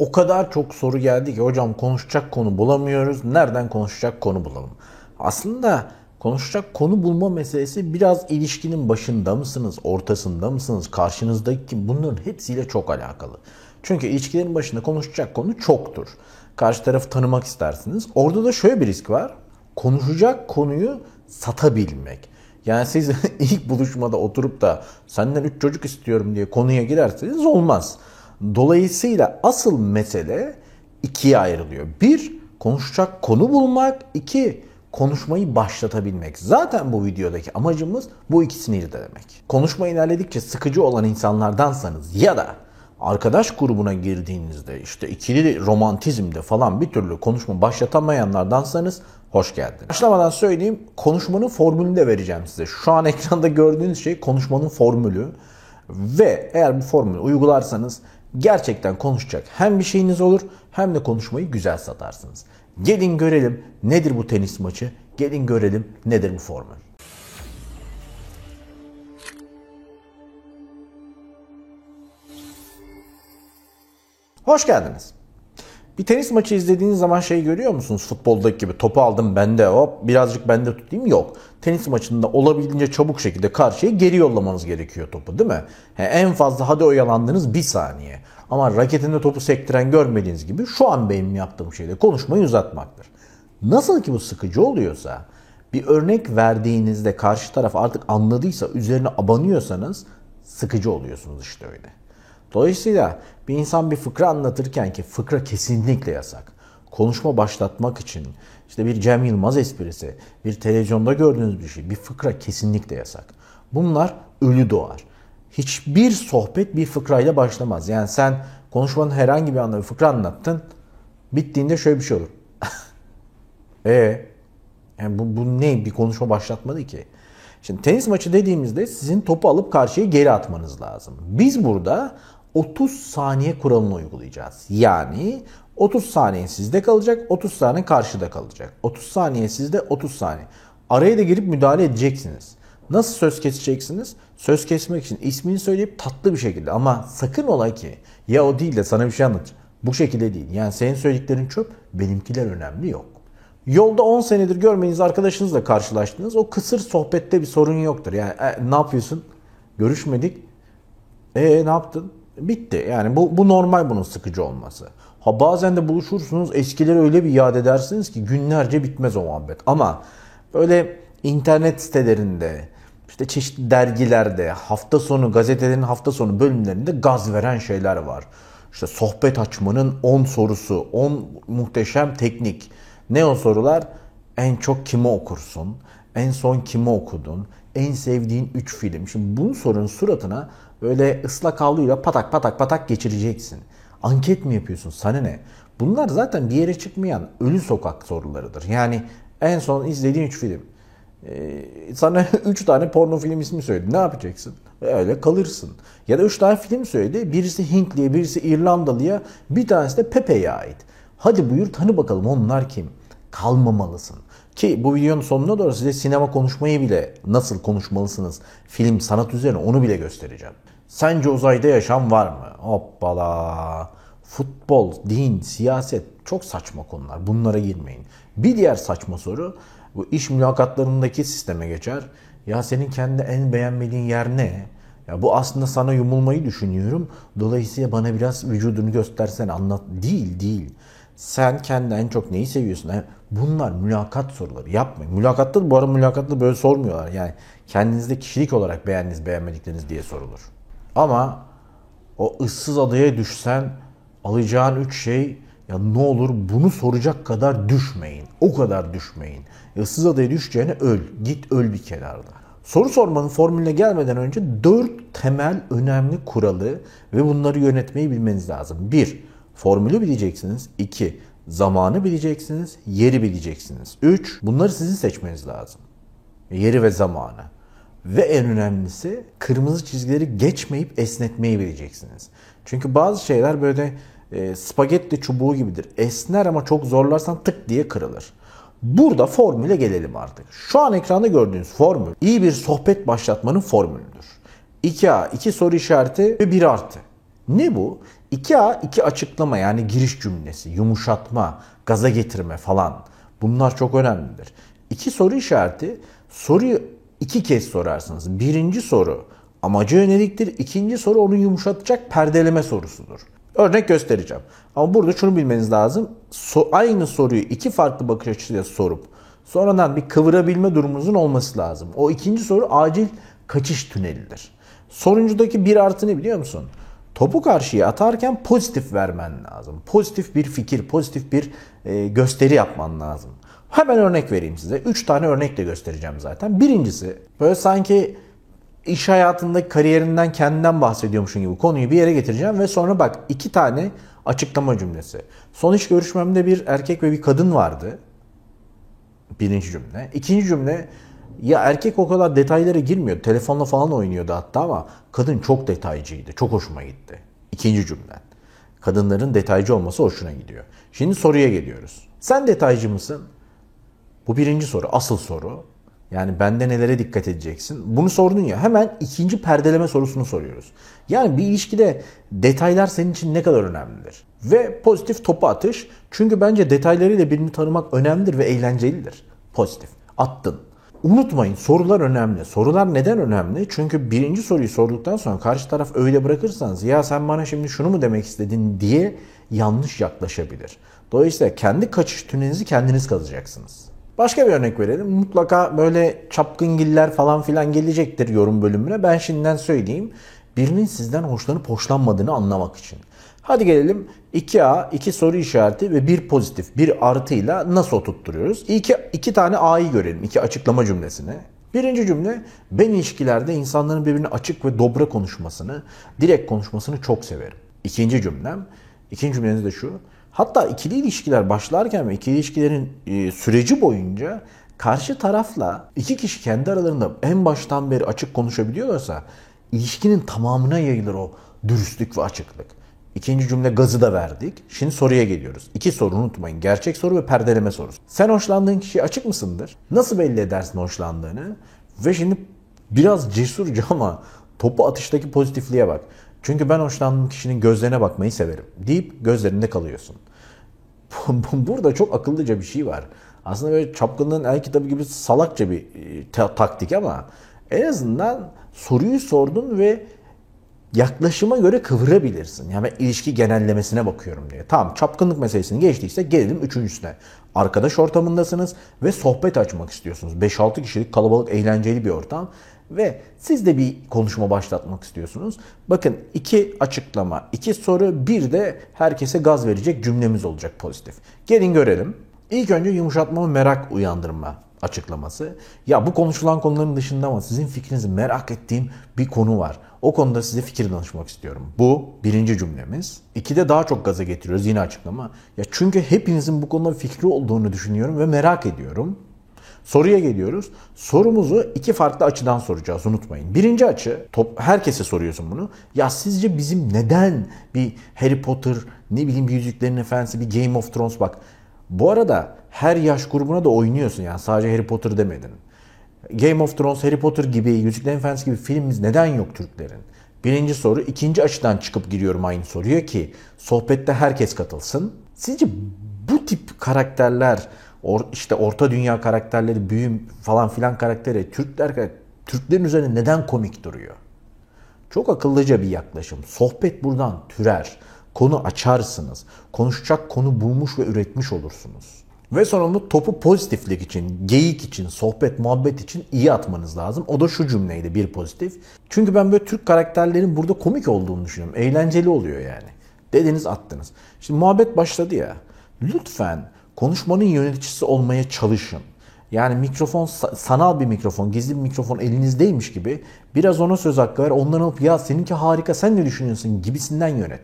O kadar çok soru geldi ki hocam konuşacak konu bulamıyoruz. Nereden konuşacak konu bulalım? Aslında konuşacak konu bulma meselesi biraz ilişkinin başında mısınız, ortasında mısınız, karşınızdaki kim bunların hepsiyle çok alakalı. Çünkü ilişkilerin başında konuşacak konu çoktur. Karşı tarafı tanımak istersiniz. Orada da şöyle bir risk var. Konuşacak konuyu satabilmek. Yani siz ilk buluşmada oturup da senden 3 çocuk istiyorum diye konuya girerseniz olmaz. Dolayısıyla asıl mesele ikiye ayrılıyor. Bir, konuşacak konu bulmak. iki konuşmayı başlatabilmek. Zaten bu videodaki amacımız bu ikisini irdelemek. Konuşma ilerledikçe sıkıcı olan insanlardansanız ya da arkadaş grubuna girdiğinizde işte ikili romantizmde falan bir türlü konuşma başlatamayanlardansanız hoş geldiniz. Başlamadan söyleyeyim konuşmanın formülünü de vereceğim size. Şu an ekranda gördüğünüz şey konuşmanın formülü ve eğer bu formülü uygularsanız gerçekten konuşacak hem bir şeyiniz olur hem de konuşmayı güzel satarsınız. Gelin görelim nedir bu tenis maçı, gelin görelim nedir bu formül. Hoş geldiniz. Bir tenis maçı izlediğiniz zaman şey görüyor musunuz? Futboldaki gibi topu aldım bende hop birazcık bende tutayım yok. Tenis maçında olabildiğince çabuk şekilde karşıya geri yollamanız gerekiyor topu değil mi? He, en fazla hadi oyalandınız bir saniye. Ama raketinde topu sektiren görmediğiniz gibi şu an benim yaptığım şey de konuşmayı uzatmaktır. Nasıl ki bu sıkıcı oluyorsa bir örnek verdiğinizde karşı taraf artık anladıysa üzerine abanıyorsanız sıkıcı oluyorsunuz işte öyle. Dolayısıyla bir insan bir fıkra anlatırken ki fıkra kesinlikle yasak. Konuşma başlatmak için işte bir Cem Yılmaz esprisi, bir televizyonda gördüğünüz bir şey, bir fıkra kesinlikle yasak. Bunlar ölü doğar. Hiçbir sohbet bir fıkrayla başlamaz. Yani sen konuşmanın herhangi bir anda bir fıkra anlattın. Bittiğinde şöyle bir şey olur. e yani bu, bu ne bir konuşma başlatmadı ki. Şimdi tenis maçı dediğimizde sizin topu alıp karşıya geri atmanız lazım. Biz burada 30 saniye kuralını uygulayacağız. Yani 30 saniye sizde kalacak, 30 saniye karşıda kalacak. 30 saniye sizde, 30 saniye. Araya da girip müdahale edeceksiniz. Nasıl söz keseceksiniz? Söz kesmek için ismini söyleyip tatlı bir şekilde ama sakın ola ki ya o değil de sana bir şey anlat. Bu şekilde değil. Yani senin söylediklerin çöp, benimkiler önemli yok. Yolda 10 senedir görmeniz arkadaşınızla karşılaştınız. O kısır sohbette bir sorun yoktur. Yani e, ne yapıyorsun? Görüşmedik. E ne yaptın? Bitti. Yani bu, bu normal bunun sıkıcı olması. Ha bazen de buluşursunuz eskileri öyle bir yad edersiniz ki günlerce bitmez o muhabbet. Ama böyle internet sitelerinde işte çeşitli dergilerde hafta sonu gazetelerin hafta sonu bölümlerinde gaz veren şeyler var. İşte sohbet açmanın 10 sorusu, 10 muhteşem teknik. Ne o sorular? En çok kimi okursun? En son kimi okudun? En sevdiğin 3 film. Şimdi bunu sorun suratına böyle ıslak havluyla patak patak patak geçireceksin. Anket mi yapıyorsun? Sana ne? Bunlar zaten bir yere çıkmayan ölü sokak sorularıdır. Yani en son izlediğin 3 film. Ee, sana 3 tane porno film ismi söyledi. Ne yapacaksın? Öyle kalırsın. Ya da 3 tane film söyledi. Birisi Hintliye, birisi İrlandalıya, bir tanesi de Pepe'ye ait. Hadi buyur tanı bakalım onlar kim? Kalmamalısın. Ki bu videonun sonuna doğru size sinema konuşmayı bile nasıl konuşmalısınız, film, sanat üzerine onu bile göstereceğim. Sence uzayda yaşam var mı? Hoppala. Futbol, din, siyaset çok saçma konular. Bunlara girmeyin. Bir diğer saçma soru bu iş mülakatlarındaki sisteme geçer. Ya senin kendi en beğenmediğin yer ne? Ya bu aslında sana yumulmayı düşünüyorum. Dolayısıyla bana biraz vücudunu göstersen anlat. Değil değil. Sen kendi en çok neyi seviyorsun? Bunlar mülakat soruları. Yapmayın. Mülakatta da bu arada mülakatta böyle sormuyorlar. Yani kendinizde kişilik olarak beğendiğiniz beğenmedikleriniz diye sorulur. Ama o ıssız adaya düşsen alacağın üç şey ya ne olur bunu soracak kadar düşmeyin. O kadar düşmeyin. Issız adaya düşeceğine öl. Git öl bir kenarda. Soru sormanın formülüne gelmeden önce dört temel önemli kuralı ve bunları yönetmeyi bilmeniz lazım. Bir, formülü bileceksiniz. İki, zamanı bileceksiniz. Yeri bileceksiniz. Üç, bunları sizin seçmeniz lazım. Yeri ve zamanı. Ve en önemlisi kırmızı çizgileri geçmeyip esnetmeyi bileceksiniz. Çünkü bazı şeyler böyle e, spagetti çubuğu gibidir. Esner ama çok zorlarsan tık diye kırılır. Burada formüle gelelim artık. Şu an ekranda gördüğünüz formül iyi bir sohbet başlatmanın formülüdür. 2A, 2 soru işareti ve 1 artı. Ne bu? 2A, iki açıklama yani giriş cümlesi, yumuşatma, gaza getirme falan. Bunlar çok önemlidir. İki soru işareti, soruyu iki kez sorarsınız. Birinci soru amacı yöneliktir. İkinci soru onu yumuşatacak perdeleme sorusudur. Örnek göstereceğim. Ama burada şunu bilmeniz lazım. So, aynı soruyu iki farklı bakış açısıyla sorup sonradan bir kıvırabilme durumunuzun olması lazım. O ikinci soru acil kaçış tünelidir. Sonuncudaki bir artı ne biliyor musun? Topu karşıya atarken pozitif vermen lazım. Pozitif bir fikir, pozitif bir e, gösteri yapman lazım. Hemen örnek vereyim size. Üç tane örnekle göstereceğim zaten. Birincisi böyle sanki iş hayatındaki kariyerinden kendinden bahsediyormuşsun gibi konuyu bir yere getireceğim ve sonra bak iki tane açıklama cümlesi. Son iş görüşmemde bir erkek ve bir kadın vardı. Birinci cümle. İkinci cümle ya erkek o kadar detaylara girmiyor. Telefonla falan oynuyordu hatta ama kadın çok detaycıydı. Çok hoşuma gitti. İkinci cümle. Kadınların detaycı olması hoşuna gidiyor. Şimdi soruya geliyoruz. Sen detaycı mısın? Bu birinci soru, asıl soru. Yani bende nelere dikkat edeceksin? Bunu sordun ya hemen ikinci perdeleme sorusunu soruyoruz. Yani bir ilişkide detaylar senin için ne kadar önemlidir? Ve pozitif topu atış. Çünkü bence detaylarıyla birini tanımak önemlidir ve eğlencelidir. Pozitif. Attın. Unutmayın sorular önemli. Sorular neden önemli? Çünkü birinci soruyu sorduktan sonra karşı taraf öyle bırakırsanız ya sen bana şimdi şunu mu demek istedin diye yanlış yaklaşabilir. Dolayısıyla kendi kaçış tünelinizi kendiniz kazacaksınız. Başka bir örnek verelim. Mutlaka böyle çapkıngiller falan filan gelecektir yorum bölümüne. Ben şimdiden söyleyeyim. Birinin sizden hoşlanıp hoşlanmadığını anlamak için. Hadi gelelim 2A, 2 soru işareti ve bir pozitif, bir artıyla nasıl oturtturuyoruz? İki, iki tane A'yı görelim, iki açıklama cümlesini. Birinci cümle, ben ilişkilerde insanların birbirine açık ve dobra konuşmasını, direkt konuşmasını çok severim. İkinci cümlem, ikinci cümleniz de şu, hatta ikili ilişkiler başlarken ve ikili ilişkilerin e, süreci boyunca karşı tarafla iki kişi kendi aralarında en baştan beri açık konuşabiliyorlarsa ilişkinin tamamına yayılır o dürüstlük ve açıklık. İkinci cümle gazı da verdik. Şimdi soruya geliyoruz. İki soru unutmayın. Gerçek soru ve perdeleme sorusu. Sen hoşlandığın kişiye açık mısındır? Nasıl belli edersin hoşlandığını? Ve şimdi biraz cesurca ama topu atıştaki pozitifliğe bak. Çünkü ben hoşlandığım kişinin gözlerine bakmayı severim deyip gözlerinde kalıyorsun. Burada çok akıllıca bir şey var. Aslında böyle çapkınlığın el kitabı gibi salakça bir e, taktik ama en azından soruyu sordun ve yaklaşıma göre kıvırabilirsin. Yani ben ilişki genellemesine bakıyorum diye. Tamam çapkınlık meselesini geçtiyse gelelim üçüncüsüne. Arkadaş ortamındasınız ve sohbet açmak istiyorsunuz. 5-6 kişilik kalabalık eğlenceli bir ortam ve siz de bir konuşma başlatmak istiyorsunuz. Bakın iki açıklama, iki soru, bir de herkese gaz verecek cümlemiz olacak pozitif. Gelin görelim. İlk önce yumuşatma merak uyandırma açıklaması. Ya bu konuşulan konuların dışında ama sizin fikrinizi merak ettiğim bir konu var. O konuda size fikir danışmak istiyorum. Bu birinci cümlemiz. İkide daha çok gaza getiriyoruz yine açıklama. Ya çünkü hepinizin bu konuda fikri olduğunu düşünüyorum ve merak ediyorum. Soruya geliyoruz. Sorumuzu iki farklı açıdan soracağız unutmayın. Birinci açı, top, herkese soruyorsun bunu. Ya sizce bizim neden bir Harry Potter, ne bileyim bir Yüzüklerin Efendisi, bir Game of Thrones bak. Bu arada her yaş grubuna da oynuyorsun yani sadece Harry Potter demedin. Game of Thrones, Harry Potter gibi, Yüzüklerin Efendisi gibi filmimiz neden yok Türklerin? Birinci soru. ikinci açıdan çıkıp giriyorum aynı soruya ki sohbette herkes katılsın. Sizce bu tip karakterler, or, işte orta dünya karakterleri, büyüm falan filan karakteri Türkler Türklerin üzerine neden komik duruyor? Çok akıllıca bir yaklaşım. Sohbet buradan türer. Konu açarsınız. Konuşacak konu bulmuş ve üretmiş olursunuz. Ve sonunda topu pozitiflik için, geyik için, sohbet, muhabbet için iyi atmanız lazım. O da şu cümleydi bir pozitif. Çünkü ben böyle Türk karakterlerin burada komik olduğunu düşünüyorum. Eğlenceli oluyor yani. Dediniz attınız. Şimdi muhabbet başladı ya. Lütfen konuşmanın yöneticisi olmaya çalışın. Yani mikrofon sanal bir mikrofon, gizli bir mikrofon elinizdeymiş gibi biraz ona söz hakkı ver. Ondan alıp ya seninki harika sen ne düşünüyorsun gibisinden yönet.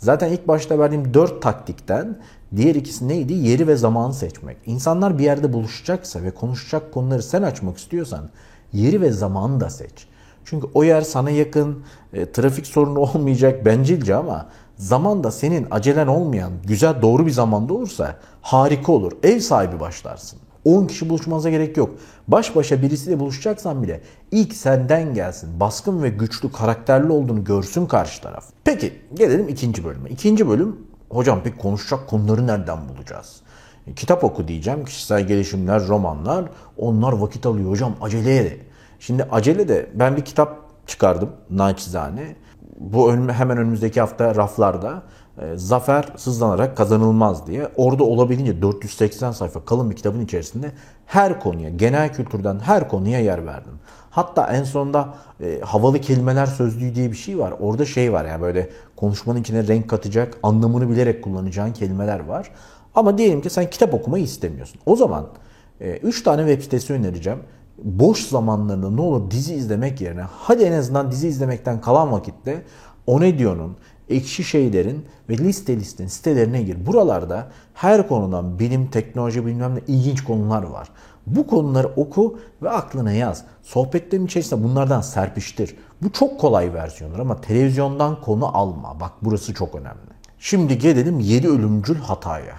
Zaten ilk başta verdiğim dört taktikten diğer ikisi neydi? Yeri ve zamanı seçmek. İnsanlar bir yerde buluşacaksa ve konuşacak konuları sen açmak istiyorsan yeri ve zamanı da seç. Çünkü o yer sana yakın, e, trafik sorunu olmayacak bencilce ama zaman da senin acelen olmayan, güzel doğru bir zamanda olursa harika olur. Ev sahibi başlarsın. 10 kişi buluşmanıza gerek yok. Baş başa birisiyle buluşacaksan bile ilk senden gelsin. Baskın ve güçlü, karakterli olduğunu görsün karşı taraf. Peki gelelim ikinci bölüme. İkinci bölüm hocam pek konuşacak konuları nereden bulacağız? E, kitap oku diyeceğim. Kişisel gelişimler, romanlar. Onlar vakit alıyor hocam aceleye. Şimdi acele de ben bir kitap çıkardım naçizane. Bu hemen önümüzdeki hafta raflarda. E, zafer sızlanarak kazanılmaz diye. Orada olabildiğince 480 sayfa kalın bir kitabın içerisinde her konuya, genel kültürden her konuya yer verdim. Hatta en sonunda e, havalı kelimeler sözlüğü diye bir şey var. Orada şey var yani böyle konuşmanın içine renk katacak, anlamını bilerek kullanacağın kelimeler var. Ama diyelim ki sen kitap okumayı istemiyorsun. O zaman 3 e, tane web sitesi önereceğim. Boş zamanlarında ne olur dizi izlemek yerine hadi en azından dizi izlemekten kalan vakitte Onedio'nun, ekşi şeylerin ve liste listin sitelerine gir. Buralarda her konudan bilim, teknoloji bilmem ne ilginç konular var. Bu konuları oku ve aklına yaz. Sohbetlerin içerisinde bunlardan serpiştir. Bu çok kolay versiyonlar ama televizyondan konu alma. Bak burası çok önemli. Şimdi gelelim 7 ölümcül hataya.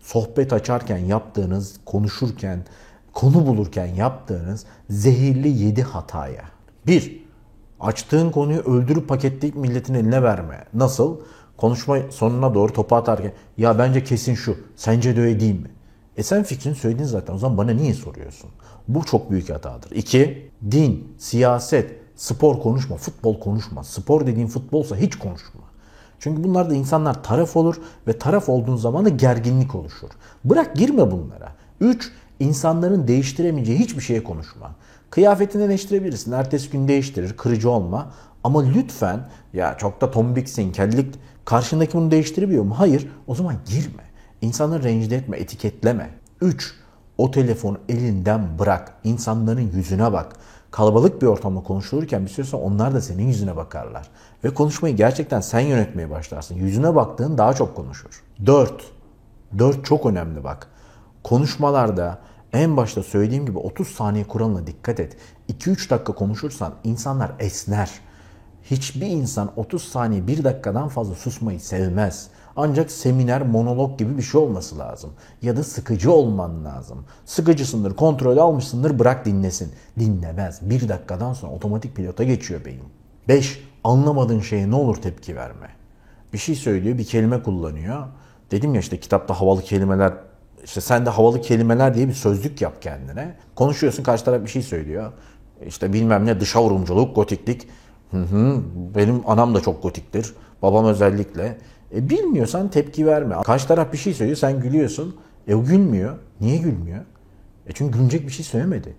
Sohbet açarken yaptığınız, konuşurken, konu bulurken yaptığınız zehirli 7 hataya. 1. Açtığın konuyu öldürüp paketleyip milletin eline verme. Nasıl? Konuşma sonuna doğru topu atarken ya bence kesin şu. Sence de öyle değil mi? E sen fikrini söyledin zaten. O zaman bana niye soruyorsun? Bu çok büyük hatadır. İki, din, siyaset, spor konuşma, futbol konuşma. Spor dediğin futbolsa hiç konuşma. Çünkü bunlarda insanlar taraf olur ve taraf olduğun zaman da gerginlik oluşur. Bırak girme bunlara. Üç, insanların değiştiremeyeceği hiçbir şeye konuşma. Kıyafetini değiştirebilirsin. Ertesi gün değiştirir. Kırıcı olma. Ama lütfen ya çok da tombiksin, kellik karşındaki bunu değiştirebiliyor mu? Hayır. O zaman girme. İnsanları rencide etme, etiketleme. 3. O telefonu elinden bırak. İnsanların yüzüne bak. Kalabalık bir ortamda konuşulurken bir süre onlar da senin yüzüne bakarlar. Ve konuşmayı gerçekten sen yönetmeye başlarsın. Yüzüne baktığın daha çok konuşur. 4. 4 çok önemli bak. Konuşmalarda en başta söylediğim gibi 30 saniye kuralına dikkat et. 2-3 dakika konuşursan insanlar esner. Hiçbir insan 30 saniye 1 dakikadan fazla susmayı sevmez. Ancak seminer, monolog gibi bir şey olması lazım. Ya da sıkıcı olman lazım. Sıkıcısındır, kontrol almışsındır, bırak dinlesin. Dinlemez. Bir dakikadan sonra otomatik pilota geçiyor beyin. 5. Anlamadığın şeye ne olur tepki verme. Bir şey söylüyor, bir kelime kullanıyor. Dedim ya işte kitapta havalı kelimeler işte sen de havalı kelimeler diye bir sözlük yap kendine. Konuşuyorsun karşı taraf bir şey söylüyor. İşte bilmem ne dışa vurumculuk, gotiklik. Hı hı, benim anam da çok gotiktir. Babam özellikle. E, bilmiyorsan tepki verme. Karşı taraf bir şey söylüyor sen gülüyorsun. E o gülmüyor. Niye gülmüyor? E çünkü gülünecek bir şey söylemedi.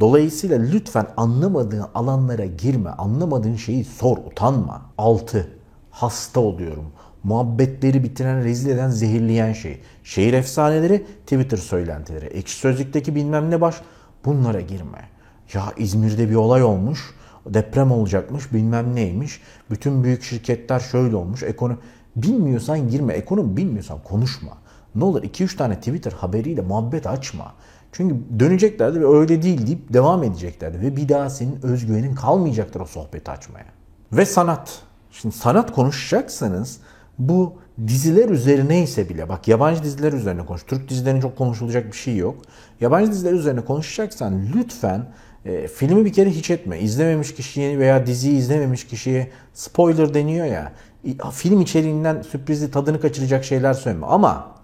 Dolayısıyla lütfen anlamadığın alanlara girme. Anlamadığın şeyi sor, utanma. 6. Hasta oluyorum. Muhabbetleri bitiren, rezil eden, zehirleyen şey. Şehir efsaneleri, Twitter söylentileri. Ekşi Sözlük'teki bilmem ne baş. Bunlara girme. Ya İzmir'de bir olay olmuş. Deprem olacakmış, bilmem neymiş. Bütün büyük şirketler şöyle olmuş. Ekonomi Bilmiyorsan girme. Ekonomi bilmiyorsan konuşma. Ne olur 2-3 tane Twitter haberiyle muhabbet açma. Çünkü döneceklerdi ve öyle değil deyip devam edeceklerdi. Ve bir daha senin özgüvenin kalmayacaktır o sohbeti açmaya. Ve sanat. Şimdi sanat konuşacaksanız bu diziler üzerine ise bile bak yabancı diziler üzerine konuş. Türk dizilerinin çok konuşulacak bir şey yok. Yabancı diziler üzerine konuşacaksan lütfen e, filmi bir kere hiç etme. İzlememiş kişiye veya diziyi izlememiş kişiye spoiler deniyor ya film içeriğinden sürprizi tadını kaçıracak şeyler söyleme. Ama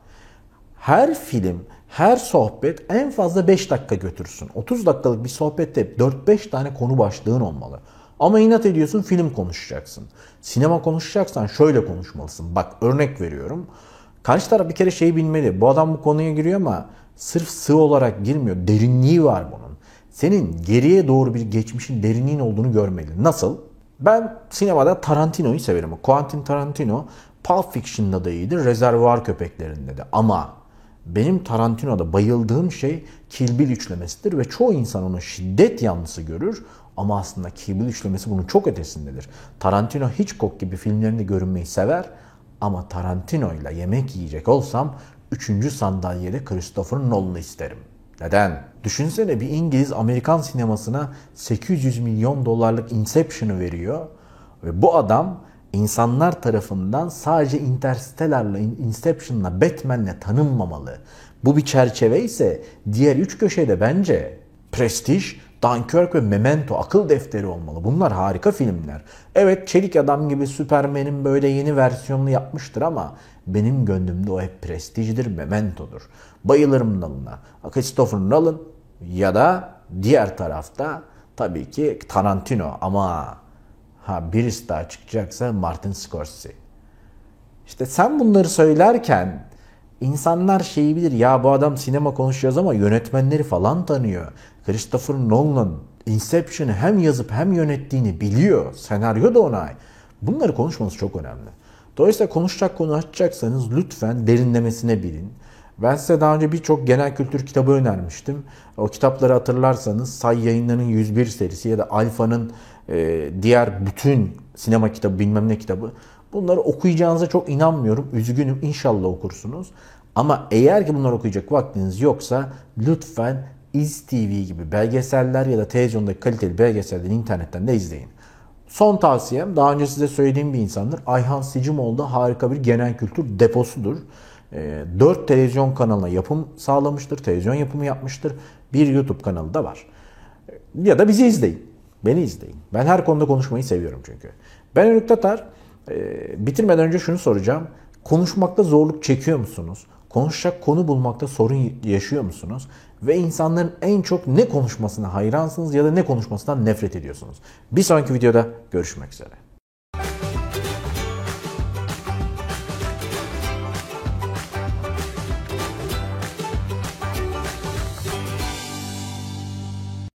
her film, her sohbet en fazla 5 dakika götürsün. 30 dakikalık bir sohbette 4-5 tane konu başlığın olmalı. Ama inat ediyorsun film konuşacaksın. Sinema konuşacaksan şöyle konuşmalısın. Bak örnek veriyorum. Karşı taraf bir kere şeyi bilmeli. Bu adam bu konuya giriyor ama sırf sığ olarak girmiyor. Derinliği var bunun. Senin geriye doğru bir geçmişin derinliğin olduğunu görmeli. Nasıl? Ben sinemada Tarantino'yu severim. Quentin Tarantino Pulp Fiction'da da iyidir, Rezervuar Köpeklerinde de. Ama benim Tarantino'da bayıldığım şey Kill Bill üçlemesidir ve çoğu insan onu şiddet yanlısı görür ama aslında Kill Bill üçlemesi bunun çok ötesindedir. Tarantino Hitchcock gibi filmlerinde görünmeyi sever ama Tarantino ile yemek yiyecek olsam üçüncü sandalyede Christopher Nolan'ı isterim. Neden? Düşünsene bir İngiliz Amerikan sinemasına 800 milyon dolarlık Inception'ı veriyor ve bu adam insanlar tarafından sadece Interstellar'la, Inception'la, Batman'le tanınmamalı. Bu bir çerçeve ise diğer üç köşede bence Prestige, Dunkirk ve Memento akıl defteri olmalı. Bunlar harika filmler. Evet Çelik Adam gibi Superman'in böyle yeni versiyonunu yapmıştır ama benim gönlümde o hep Prestige'dir, Memento'dur. Bayılırım Nolan'a. Christopher Nolan ya da diğer tarafta tabii ki Tarantino ama ha birisi daha çıkacaksa Martin Scorsese. İşte sen bunları söylerken insanlar şeyi bilir ya bu adam sinema konuşacağız ama yönetmenleri falan tanıyor. Christopher Nolan Inception'ı hem yazıp hem yönettiğini biliyor. Senaryo da ona. Bunları konuşmanız çok önemli. Dolayısıyla konuşacak konu açacaksanız lütfen derinlemesine bilin. Ben size daha önce birçok genel kültür kitabı önermiştim. O kitapları hatırlarsanız Say Yayınları'nın 101 serisi ya da Alfa'nın e, diğer bütün sinema kitabı bilmem ne kitabı. Bunları okuyacağınıza çok inanmıyorum. Üzgünüm inşallah okursunuz. Ama eğer ki bunları okuyacak vaktiniz yoksa lütfen İz TV gibi belgeseller ya da televizyondaki kaliteli belgeselleri internetten de izleyin. Son tavsiyem daha önce size söylediğim bir insandır. Ayhan Sicimoğlu da harika bir genel kültür deposudur. 4 televizyon kanalına yapım sağlamıştır. Televizyon yapımı yapmıştır. Bir YouTube kanalı da var. Ya da bizi izleyin. Beni izleyin. Ben her konuda konuşmayı seviyorum çünkü. Ben Ünlük Tatar. Bitirmeden önce şunu soracağım. Konuşmakta zorluk çekiyor musunuz? Konuşacak konu bulmakta sorun yaşıyor musunuz? Ve insanların en çok ne konuşmasına hayransınız ya da ne konuşmasından nefret ediyorsunuz? Bir sonraki videoda görüşmek üzere.